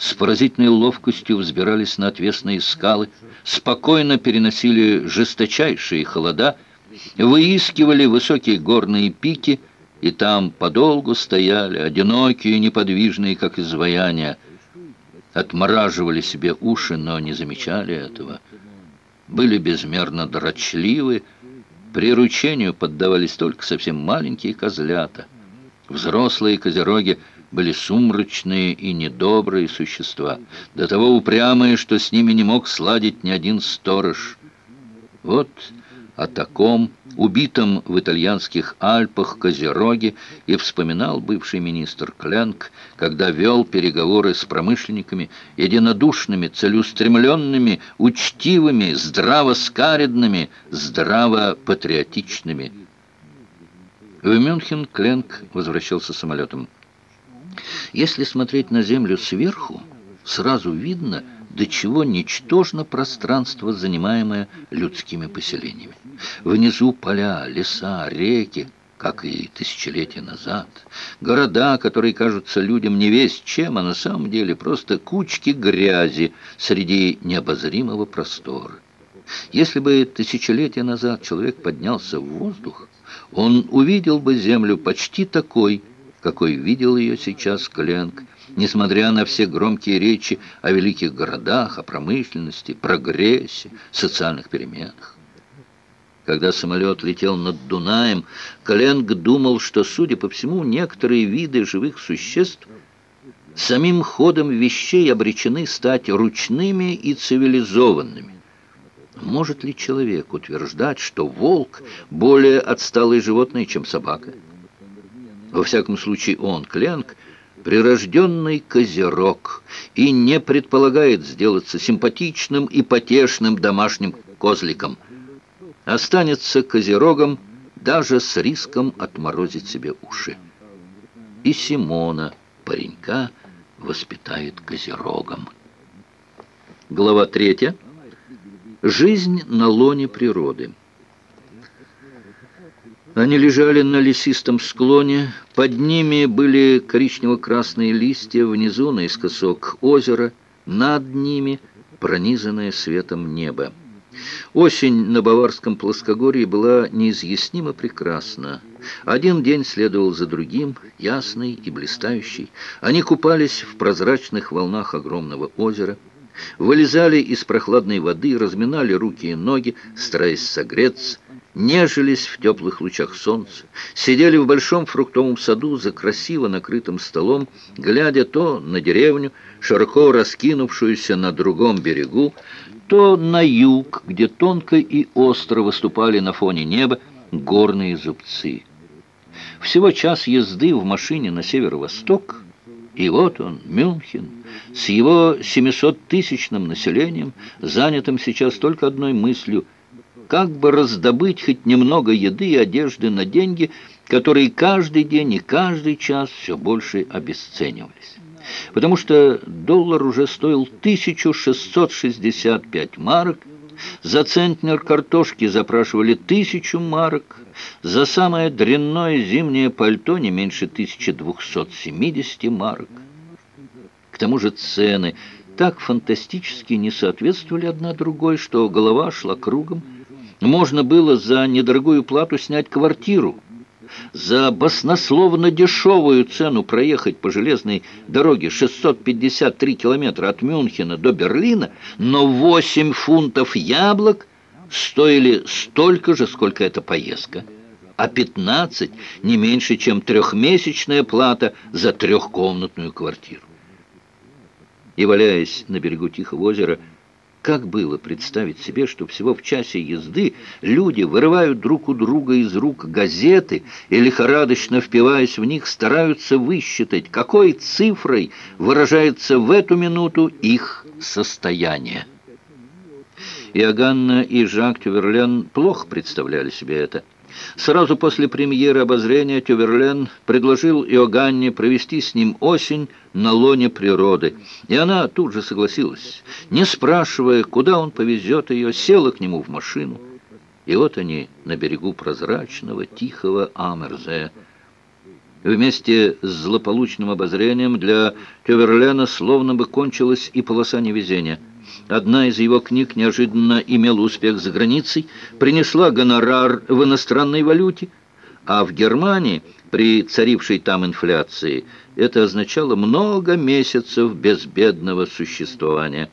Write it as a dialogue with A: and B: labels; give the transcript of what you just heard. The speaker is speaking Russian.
A: с поразительной ловкостью взбирались на отвесные скалы, спокойно переносили жесточайшие холода, выискивали высокие горные пики и там подолгу стояли, одинокие, неподвижные, как изваяния, отмораживали себе уши, но не замечали этого, были безмерно дрочливы, приручению поддавались только совсем маленькие козлята. Взрослые козероги были сумрачные и недобрые существа, до того упрямые, что с ними не мог сладить ни один сторож. Вот о таком, убитом в итальянских Альпах Козероге, и вспоминал бывший министр Кленк, когда вел переговоры с промышленниками, единодушными, целеустремленными, учтивыми, здраво-скаредными, здраво-патриотичными. В Мюнхен Кленк возвращался самолетом. Если смотреть на Землю сверху, сразу видно, до чего ничтожно пространство, занимаемое людскими поселениями. Внизу поля, леса, реки, как и тысячелетия назад. Города, которые кажутся людям не весь чем, а на самом деле просто кучки грязи среди необозримого простора. Если бы тысячелетия назад человек поднялся в воздух, он увидел бы Землю почти такой, какой видел ее сейчас Кленк, несмотря на все громкие речи о великих городах, о промышленности, прогрессе, социальных переменах. Когда самолет летел над Дунаем, Кленк думал, что, судя по всему, некоторые виды живых существ самим ходом вещей обречены стать ручными и цивилизованными. Может ли человек утверждать, что волк более отсталое животное, чем собака? Во всяком случае, он, Кленк, прирожденный козерог и не предполагает сделаться симпатичным и потешным домашним козликом. Останется козерогом даже с риском отморозить себе уши. И Симона, паренька, воспитает козерогом. Глава третья. Жизнь на лоне природы. Они лежали на лесистом склоне, под ними были коричнево-красные листья, внизу наискосок озера, над ними пронизанное светом небо. Осень на Баварском плоскогорье была неизъяснимо прекрасна. Один день следовал за другим, ясный и блистающий. Они купались в прозрачных волнах огромного озера, вылезали из прохладной воды, разминали руки и ноги, стараясь согреться, нежились в теплых лучах солнца, сидели в большом фруктовом саду за красиво накрытым столом, глядя то на деревню, широко раскинувшуюся на другом берегу, то на юг, где тонко и остро выступали на фоне неба горные зубцы. Всего час езды в машине на северо-восток, и вот он, Мюнхен, с его 700-тысячным населением, занятым сейчас только одной мыслью – как бы раздобыть хоть немного еды и одежды на деньги, которые каждый день и каждый час все больше обесценивались. Потому что доллар уже стоил 1665 марок, за центнер картошки запрашивали тысячу марок, за самое дрянное зимнее пальто не меньше 1270 марок. К тому же цены так фантастически не соответствовали одна другой, что голова шла кругом, можно было за недорогую плату снять квартиру, за баснословно дешевую цену проехать по железной дороге 653 километра от Мюнхена до Берлина, но 8 фунтов яблок стоили столько же, сколько эта поездка, а 15 не меньше, чем трехмесячная плата за трехкомнатную квартиру. И, валяясь на берегу Тихого озера, как было представить себе, что всего в часе езды люди вырывают друг у друга из рук газеты и, лихорадочно впиваясь в них, стараются высчитать, какой цифрой выражается в эту минуту их состояние. Иоганна и Жак Тюверлен плохо представляли себе это. Сразу после премьеры обозрения Тюверлен предложил Иоганне провести с ним осень на лоне природы, и она тут же согласилась, не спрашивая, куда он повезет ее, села к нему в машину. И вот они на берегу прозрачного, тихого Амерзе. Вместе с злополучным обозрением для Теверлена словно бы кончилась и полоса невезения. Одна из его книг неожиданно имела успех за границей, принесла гонорар в иностранной валюте, а в Германии, при царившей там инфляции, это означало много месяцев безбедного существования.